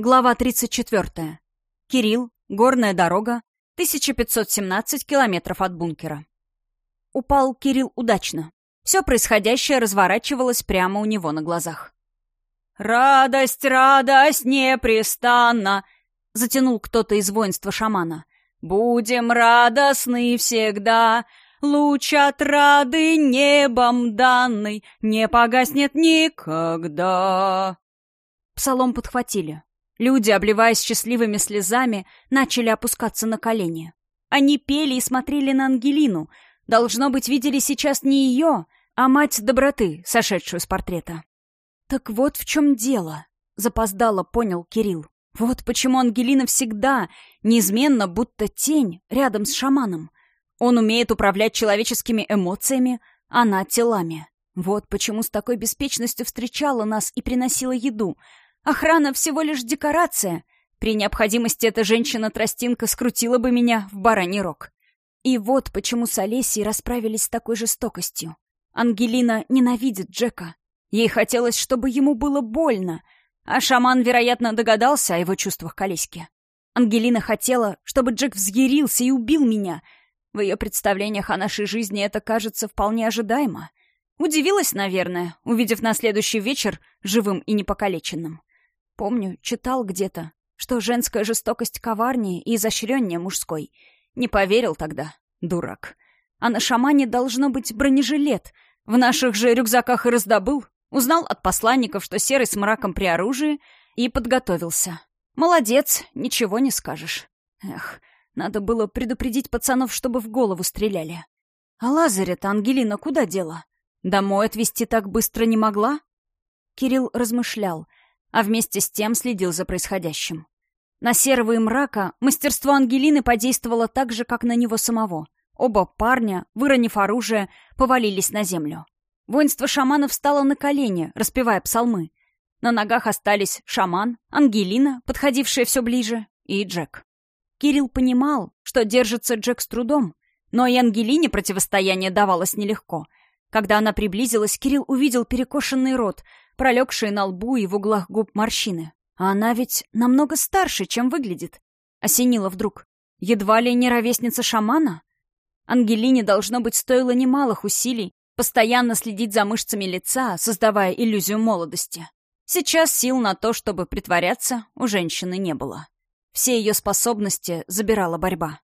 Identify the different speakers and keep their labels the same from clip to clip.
Speaker 1: Глава 34. Кирилл. Горная дорога. 1517 километров от бункера. Упал Кирилл удачно. Все происходящее разворачивалось прямо у него на глазах. «Радость, радость непрестанно!» — затянул кто-то из воинства шамана. «Будем радостны всегда, луч отрады небом данный не погаснет никогда». Псалом подхватили. Люди, обливаясь счастливыми слезами, начали опускаться на колени. Они пели и смотрели на Ангелину. Должно быть, видели сейчас не ее, а мать доброты, сошедшую с портрета. «Так вот в чем дело», — запоздало понял Кирилл. «Вот почему Ангелина всегда, неизменно, будто тень, рядом с шаманом. Он умеет управлять человеческими эмоциями, она — телами. Вот почему с такой беспечностью встречала нас и приносила еду — Охрана всего лишь декорация. При необходимости эта женщина-тростинка скрутила бы меня в бараний рог. И вот почему с Олесей расправились с такой жестокостью. Ангелина ненавидит Джека. Ей хотелось, чтобы ему было больно, а шаман, вероятно, догадался о его чувствах к Олеське. Ангелина хотела, чтобы Джек взъярился и убил меня. В ее представлениях о нашей жизни это кажется вполне ожидаемо. Удивилась, наверное, увидев на следующий вечер живым и непокалеченным. Помню, читал где-то, что женская жестокость коварнее и изощреннее мужской. Не поверил тогда, дурак. А на шамане должно быть бронежилет. В наших же рюкзаках и раздобыл. Узнал от посланников, что серый с мраком при оружии, и подготовился. Молодец, ничего не скажешь. Эх, надо было предупредить пацанов, чтобы в голову стреляли. А Лазаря-то Ангелина куда дела? Домой отвезти так быстро не могла? Кирилл размышлял — а вместе с тем следил за происходящим. На серого и мрака мастерство Ангелины подействовало так же, как на него самого. Оба парня, выронив оружие, повалились на землю. Воинство шаманов встало на колени, распевая псалмы. На ногах остались шаман, Ангелина, подходившая все ближе, и Джек. Кирилл понимал, что держится Джек с трудом, но и Ангелине противостояние давалось нелегко. Когда она приблизилась, Кирилл увидел перекошенный рот, пролегшие на лбу и в углах губ морщины. А она ведь намного старше, чем выглядит. Осенила вдруг. Едва ли не ровесница шамана? Ангелине, должно быть, стоило немалых усилий постоянно следить за мышцами лица, создавая иллюзию молодости. Сейчас сил на то, чтобы притворяться, у женщины не было. Все ее способности забирала борьба.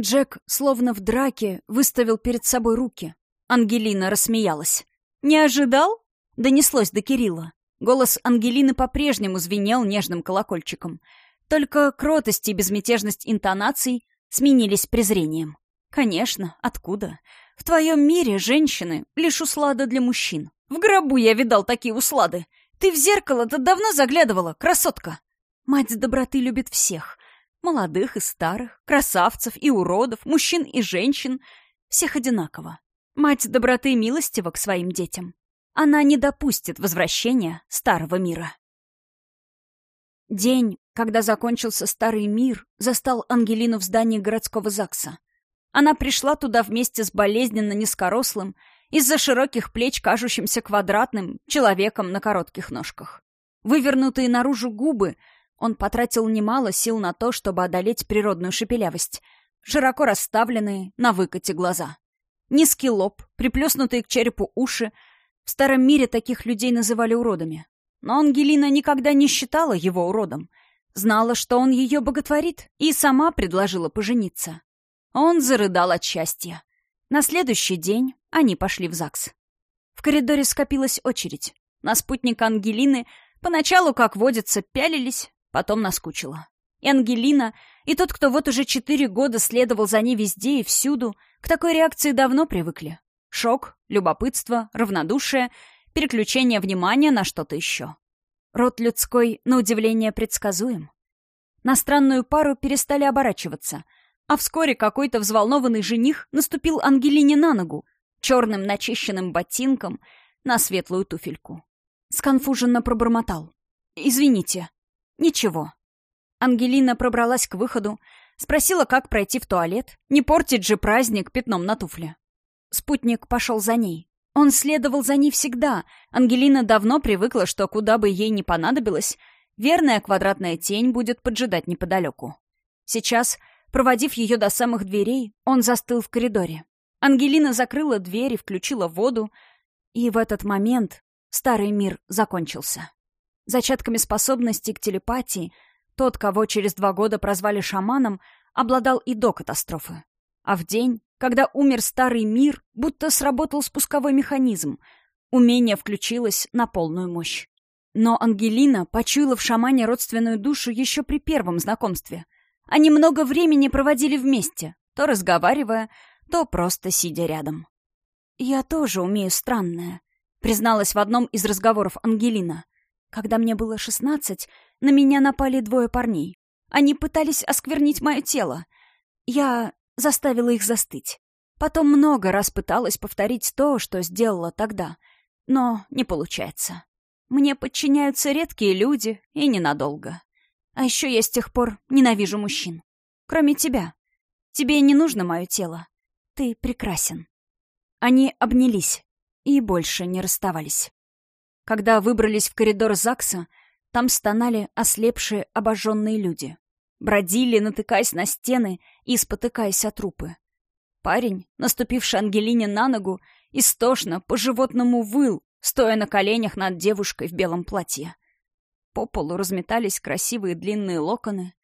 Speaker 1: Джек, словно в драке, выставил перед собой руки. Ангелина рассмеялась. «Не ожидал?» Донеслось до Кирилла. Голос Ангелины по-прежнему звенел нежным колокольчиком. Только кротость и безмятежность интонаций сменились презрением. Конечно, откуда? В твоем мире женщины — лишь услада для мужчин. В гробу я видал такие услады. Ты в зеркало-то давно заглядывала, красотка. Мать доброты любит всех. Молодых и старых, красавцев и уродов, мужчин и женщин. Всех одинаково. Мать доброты милостива к своим детям. Она не допустит возвращения старого мира. День, когда закончился старый мир, застал Ангелину в здании городского ЗАГСа. Она пришла туда вместе с болезненно низкорослым, из-за широких плеч кажущимся квадратным, человеком на коротких ножках. Вывернутые наружу губы, он потратил немало сил на то, чтобы одолеть природную шепелявость, широко расставленные на выкате глаза. Низкий лоб, приплюснутые к черепу уши — в старом мире таких людей называли уродами. Но Ангелина никогда не считала его уродом. Знала, что он ее боготворит, и сама предложила пожениться. Он зарыдал от счастья. На следующий день они пошли в ЗАГС. В коридоре скопилась очередь. На спутника Ангелины поначалу, как водится, пялились, потом наскучило. И Ангелина, и тот, кто вот уже четыре года следовал за ней везде и всюду, к такой реакции давно привыкли. Шок, любопытство, равнодушие, переключение внимания на что-то еще. Род людской, на удивление, предсказуем. На странную пару перестали оборачиваться, а вскоре какой-то взволнованный жених наступил Ангелине на ногу, черным начищенным ботинком, на светлую туфельку. Сконфуженно пробормотал. «Извините». «Ничего». Ангелина пробралась к выходу, спросила, как пройти в туалет, не портить же праздник пятном на туфле. Спутник пошел за ней. Он следовал за ней всегда. Ангелина давно привыкла, что куда бы ей ни понадобилось, Верная квадратная тень будет поджидать неподалеку. Сейчас, проводив ее до самых дверей, он застыл в коридоре. Ангелина закрыла дверь и включила воду, и в этот момент старый мир закончился. Зачатками способностей к телепатии тот, кого через два года прозвали шаманом, обладал и до катастрофы. А в день, когда умер старый мир, будто сработал спусковой механизм, умение включилось на полную мощь. Но Ангелина почуяла в шамане родственную душу еще при первом знакомстве. Они много времени проводили вместе, то разговаривая, то просто сидя рядом. «Я тоже умею странное», — призналась в одном из разговоров Ангелина. «Когда мне было шестнадцать, на меня напали двое парней. Они пытались осквернить мое тело. Я заставила их застыть. Потом много раз пыталась повторить то, что сделала тогда, но не получается. Мне подчиняются редкие люди и ненадолго. А еще я с тех пор ненавижу мужчин. Кроме тебя. Тебе не нужно мое тело. Ты прекрасен. Они обнялись и больше не расставались. Когда выбрались в коридор ЗАГСа, там стонали ослепшие обожженные люди. Бродили, натыкаясь на стены и спотыкаясь о трупы. Парень, наступивший Ангелине на ногу, истошно, по-животному выл, стоя на коленях над девушкой в белом платье. По полу разметались красивые длинные локоны.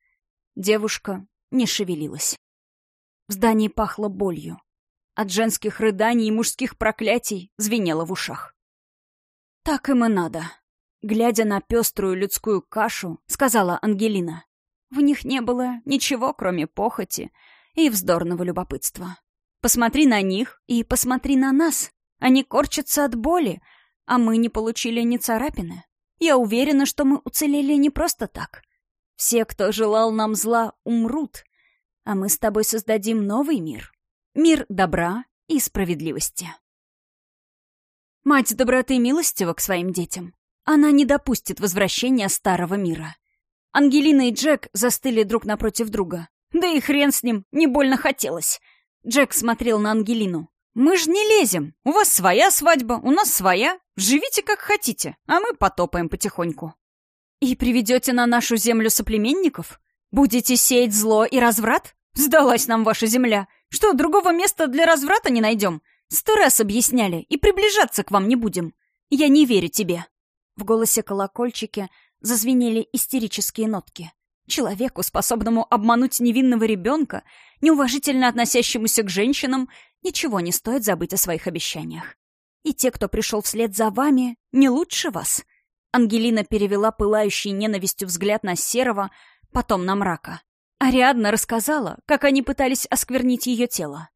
Speaker 1: Девушка не шевелилась. В здании пахло болью. От женских рыданий и мужских проклятий звенело в ушах. «Так им и надо», — глядя на пеструю людскую кашу, сказала Ангелина. В них не было ничего, кроме похоти и вздорного любопытства. Посмотри на них и посмотри на нас. Они корчатся от боли, а мы не получили ни царапины. Я уверена, что мы уцелели не просто так. Все, кто желал нам зла, умрут, а мы с тобой создадим новый мир. Мир добра и справедливости. Мать доброты милостива к своим детям. Она не допустит возвращения старого мира. Ангелина и Джек застыли друг напротив друга. Да и хрен с ним, не больно хотелось. Джек смотрел на Ангелину. «Мы ж не лезем. У вас своя свадьба, у нас своя. Живите как хотите, а мы потопаем потихоньку». «И приведете на нашу землю соплеменников? Будете сеять зло и разврат? Сдалась нам ваша земля. Что, другого места для разврата не найдем? Сто раз объясняли, и приближаться к вам не будем. Я не верю тебе». В голосе колокольчики зазвенели истерические нотки. Человеку, способному обмануть невинного ребенка, неуважительно относящемуся к женщинам, ничего не стоит забыть о своих обещаниях. И те, кто пришел вслед за вами, не лучше вас. Ангелина перевела пылающий ненавистью взгляд на Серого, потом на мрака. Ариадна рассказала, как они пытались осквернить ее тело.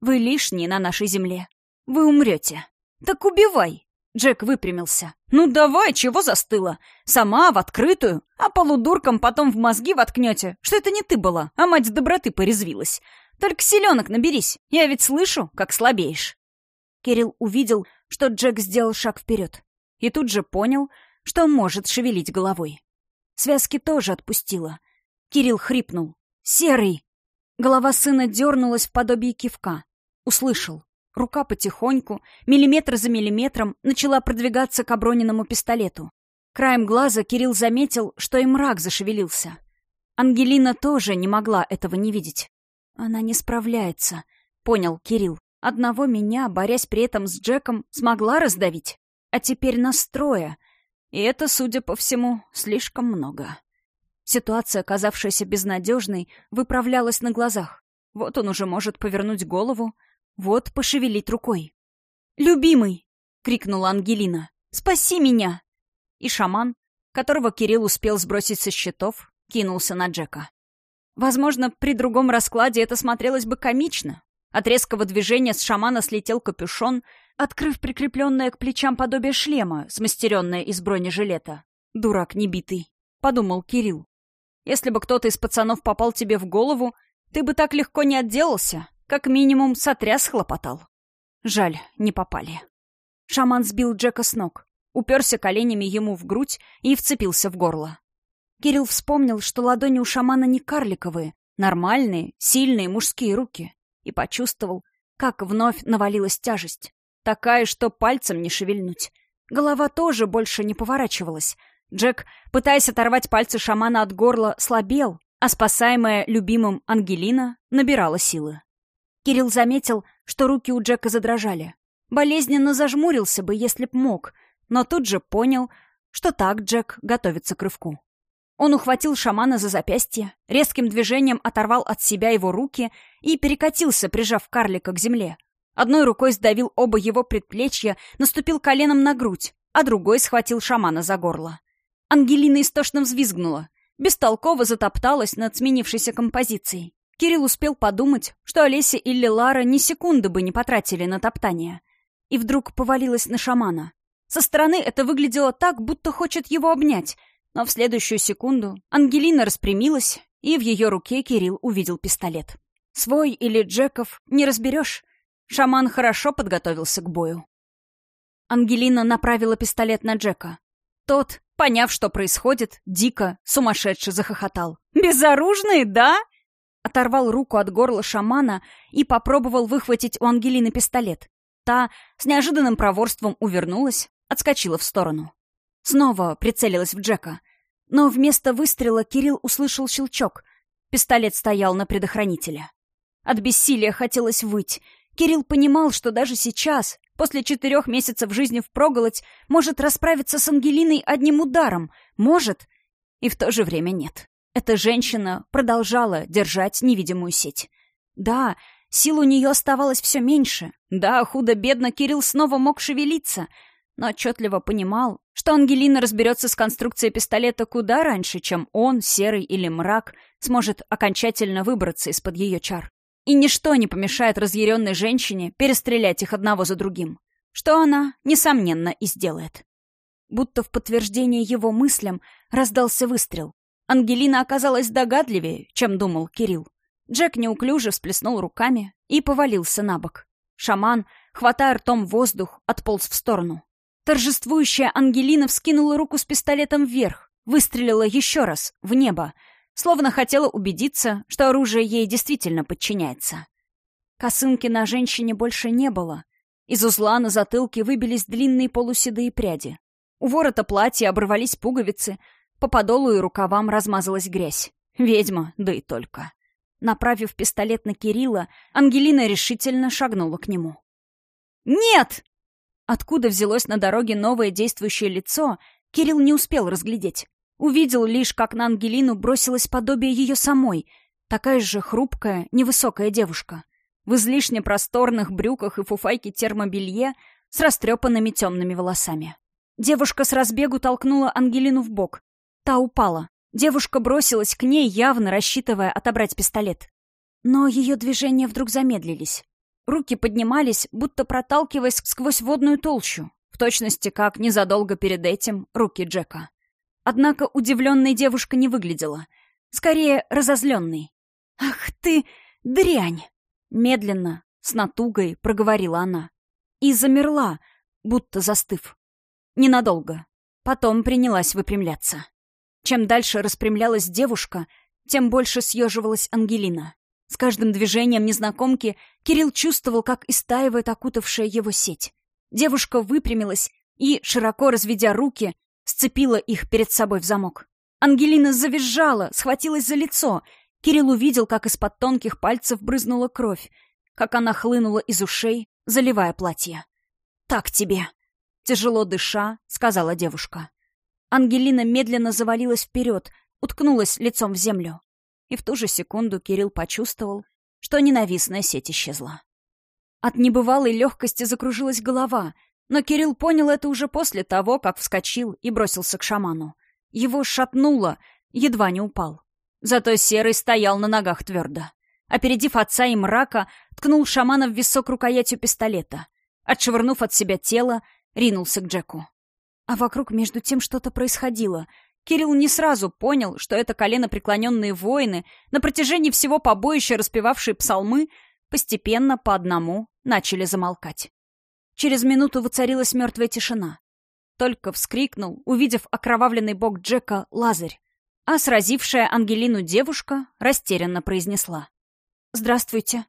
Speaker 1: «Вы лишние на нашей земле. Вы умрете. Так убивай!» Джек выпрямился. «Ну давай, чего застыла? Сама, в открытую, а полудурком потом в мозги воткнете, что это не ты была, а мать доброты порезвилась. Только селенок наберись, я ведь слышу, как слабеешь». Кирилл увидел, что Джек сделал шаг вперед. И тут же понял, что может шевелить головой. Связки тоже отпустила. Кирилл хрипнул. «Серый!» Голова сына дернулась в подобие кивка. Услышал. Рука потихоньку, миллиметр за миллиметром, начала продвигаться к оброненному пистолету. Краем глаза Кирилл заметил, что и мрак зашевелился. Ангелина тоже не могла этого не видеть. «Она не справляется», — понял Кирилл. «Одного меня, борясь при этом с Джеком, смогла раздавить. А теперь настроя. И это, судя по всему, слишком много». Ситуация, казавшаяся безнадежной, выправлялась на глазах. Вот он уже может повернуть голову, вот пошевелить рукой. «Любимый!» — крикнула Ангелина. «Спаси меня!» И шаман, которого Кирилл успел сбросить со счетов, кинулся на Джека. Возможно, при другом раскладе это смотрелось бы комично. От резкого движения с шамана слетел капюшон, открыв прикрепленное к плечам подобие шлема, смастеренное из бронежилета. «Дурак небитый», — подумал Кирилл. «Если бы кто-то из пацанов попал тебе в голову, ты бы так легко не отделался, как минимум, сотряс хлопотал. Жаль, не попали. Шаман сбил Джека с ног, уперся коленями ему в грудь и вцепился в горло. Кирилл вспомнил, что ладони у шамана не карликовые, нормальные, сильные мужские руки, и почувствовал, как вновь навалилась тяжесть. Такая, что пальцем не шевельнуть. Голова тоже больше не поворачивалась. Джек, пытаясь оторвать пальцы шамана от горла, слабел, а спасаемая любимым Ангелина набирала силы. Кирилл заметил, что руки у Джека задрожали. Болезненно зажмурился бы, если б мог, но тут же понял, что так Джек готовится к рывку. Он ухватил шамана за запястье, резким движением оторвал от себя его руки и перекатился, прижав карлика к земле. Одной рукой сдавил оба его предплечья, наступил коленом на грудь, а другой схватил шамана за горло. Ангелина истошно взвизгнула, бестолково затопталась над сменившейся композицией. Кирилл успел подумать, что Олеся или Лара ни секунды бы не потратили на топтание. И вдруг повалилась на шамана. Со стороны это выглядело так, будто хочет его обнять, но в следующую секунду Ангелина распрямилась, и в ее руке Кирилл увидел пистолет. Свой или Джеков не разберешь. Шаман хорошо подготовился к бою. Ангелина направила пистолет на Джека. Тот, поняв, что происходит, дико, сумасшедше захохотал. «Безоружные, да?» Оторвал руку от горла шамана и попробовал выхватить у Ангелины пистолет. Та с неожиданным проворством увернулась, отскочила в сторону. Снова прицелилась в Джека. Но вместо выстрела Кирилл услышал щелчок. Пистолет стоял на предохранителе. От бессилия хотелось выть. Кирилл понимал, что даже сейчас, после четырех месяцев жизни в проголодь, может расправиться с Ангелиной одним ударом. Может. И в то же время нет. Эта женщина продолжала держать невидимую сеть. Да, сил у нее оставалось все меньше. Да, худо-бедно Кирилл снова мог шевелиться — но отчетливо понимал, что Ангелина разберется с конструкцией пистолета куда раньше, чем он, Серый или Мрак, сможет окончательно выбраться из-под ее чар. И ничто не помешает разъяренной женщине перестрелять их одного за другим. Что она, несомненно, и сделает. Будто в подтверждение его мыслям раздался выстрел. Ангелина оказалась догадливее, чем думал Кирилл. Джек неуклюже всплеснул руками и повалился на бок. Шаман, хватая ртом воздух, отполз в сторону. Торжествующая Ангелина вскинула руку с пистолетом вверх, выстрелила еще раз, в небо, словно хотела убедиться, что оружие ей действительно подчиняется. Косынки на женщине больше не было. Из узла на затылке выбились длинные полуседые пряди. У ворота платья оборвались пуговицы, по подолу и рукавам размазалась грязь. Ведьма, да и только. Направив пистолет на Кирилла, Ангелина решительно шагнула к нему. «Нет!» Откуда взялось на дороге новое действующее лицо, Кирилл не успел разглядеть. Увидел лишь, как на Ангелину бросилось подобие ее самой, такая же хрупкая, невысокая девушка. В излишне просторных брюках и фуфайке термобелье с растрепанными темными волосами. Девушка с разбегу толкнула Ангелину в бок. Та упала. Девушка бросилась к ней, явно рассчитывая отобрать пистолет. Но ее движения вдруг замедлились. Руки поднимались, будто проталкиваясь сквозь водную толщу, в точности как незадолго перед этим руки Джека. Однако удивленной девушка не выглядела. Скорее, разозленной. «Ах ты, дрянь!» Медленно, с натугой проговорила она. И замерла, будто застыв. Ненадолго. Потом принялась выпрямляться. Чем дальше распрямлялась девушка, тем больше съеживалась Ангелина. С каждым движением незнакомки Кирилл чувствовал, как истаивает окутавшая его сеть. Девушка выпрямилась и, широко разведя руки, сцепила их перед собой в замок. Ангелина завизжала, схватилась за лицо. Кирилл увидел, как из-под тонких пальцев брызнула кровь, как она хлынула из ушей, заливая платье. «Так тебе!» — тяжело дыша, сказала девушка. Ангелина медленно завалилась вперед, уткнулась лицом в землю. И в ту же секунду Кирилл почувствовал, что ненавистная сеть исчезла. От небывалой легкости закружилась голова, но Кирилл понял это уже после того, как вскочил и бросился к шаману. Его шатнуло, едва не упал. Зато Серый стоял на ногах твердо. Опередив отца и мрака, ткнул шамана в висок рукоятью пистолета. Отшвырнув от себя тело, ринулся к Джеку. А вокруг между тем что-то происходило — Кирилл не сразу понял, что это коленопреклоненные воины, на протяжении всего побоища распевавшие псалмы, постепенно по одному начали замолкать. Через минуту воцарилась мертвая тишина. Только вскрикнул, увидев окровавленный бок Джека, Лазарь. А сразившая Ангелину девушка растерянно произнесла. «Здравствуйте».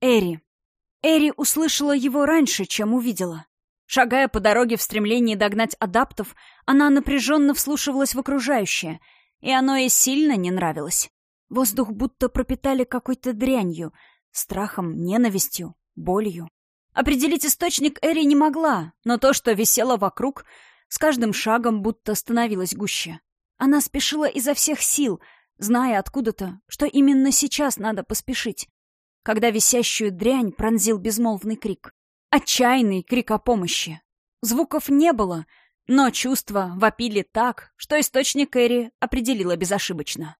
Speaker 1: Эри. Эри услышала его раньше, чем увидела. Шагая по дороге в стремлении догнать адаптов, она напряженно вслушивалась в окружающее, и оно ей сильно не нравилось. Воздух будто пропитали какой-то дрянью, страхом, ненавистью, болью. Определить источник Эри не могла, но то, что висело вокруг, с каждым шагом будто становилось гуще. Она спешила изо всех сил, зная откуда-то, что именно сейчас надо поспешить, когда висящую дрянь пронзил безмолвный крик. Отчаянный крик о помощи. Звуков не было, но чувства вопили так, что источник Эри определила безошибочно.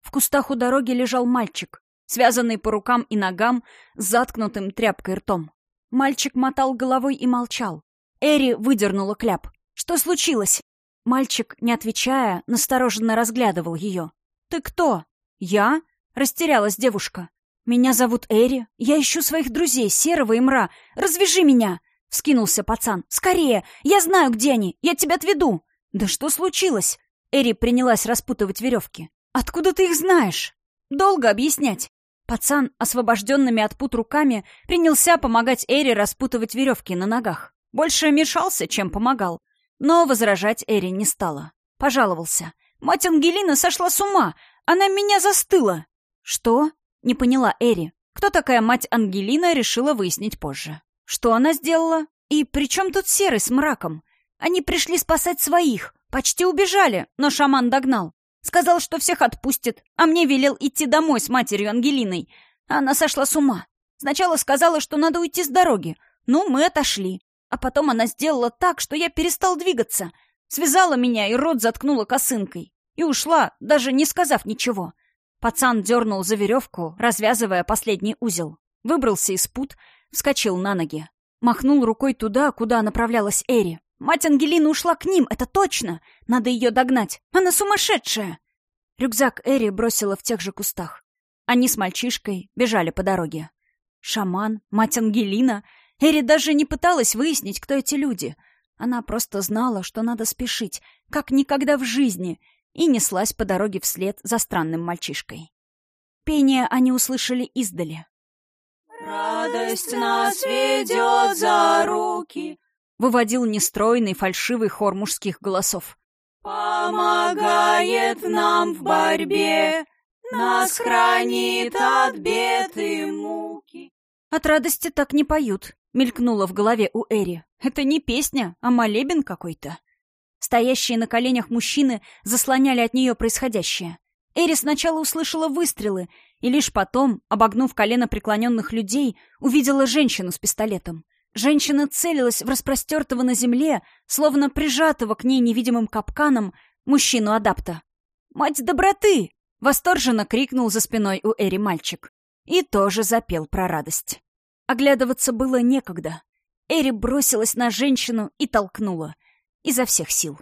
Speaker 1: В кустах у дороги лежал мальчик, связанный по рукам и ногам с заткнутым тряпкой ртом. Мальчик мотал головой и молчал. Эри выдернула кляп. «Что случилось?» Мальчик, не отвечая, настороженно разглядывал ее. «Ты кто?» «Я?» — растерялась девушка. «Меня зовут Эри. Я ищу своих друзей, Серого и Мра. Развяжи меня!» — вскинулся пацан. «Скорее! Я знаю, где они! Я тебя отведу!» «Да что случилось?» Эри принялась распутывать веревки. «Откуда ты их знаешь?» «Долго объяснять». Пацан, освобожденными от пут руками, принялся помогать Эри распутывать веревки на ногах. Больше мешался, чем помогал. Но возражать Эри не стала. Пожаловался. «Мать Ангелина сошла с ума! Она меня застыла!» «Что?» — не поняла Эри. Кто такая мать Ангелина, решила выяснить позже. Что она сделала? И при чем тут Серый с мраком? Они пришли спасать своих. Почти убежали, но шаман догнал. Сказал, что всех отпустит, а мне велел идти домой с матерью Ангелиной. Она сошла с ума. Сначала сказала, что надо уйти с дороги. Ну, мы отошли. А потом она сделала так, что я перестал двигаться. Связала меня и рот заткнула косынкой. И ушла, даже не сказав ничего. Пацан дернул за веревку, развязывая последний узел. Выбрался из пут, вскочил на ноги. Махнул рукой туда, куда направлялась Эри. Мать Ангелины ушла к ним, это точно. Надо ее догнать. Она сумасшедшая. Рюкзак Эри бросила в тех же кустах. Они с мальчишкой бежали по дороге. Шаман, мать Ангелина. Эри даже не пыталась выяснить, кто эти люди. Она просто знала, что надо спешить, как никогда в жизни, и неслась по дороге вслед за странным мальчишкой. Пение они услышали издали.
Speaker 2: «Радость нас ведет за руки,
Speaker 1: выводил нестройный фальшивый хор мужских голосов.
Speaker 2: «Помогает нам в борьбе, нас хранит от бед и муки».
Speaker 1: «От радости так не поют», — мелькнуло в голове у Эри. «Это не песня, а молебен какой-то». Стоящие на коленях мужчины заслоняли от нее происходящее. Эри сначала услышала выстрелы, и лишь потом, обогнув колено преклоненных людей, увидела женщину с пистолетом. Женщина целилась в распростертого на земле, словно прижатого к ней невидимым капканом, мужчину-адапта. «Мать доброты!» — восторженно крикнул за спиной у Эри мальчик. И тоже запел про радость. Оглядываться было некогда. Эри бросилась на женщину и толкнула. Изо всех сил.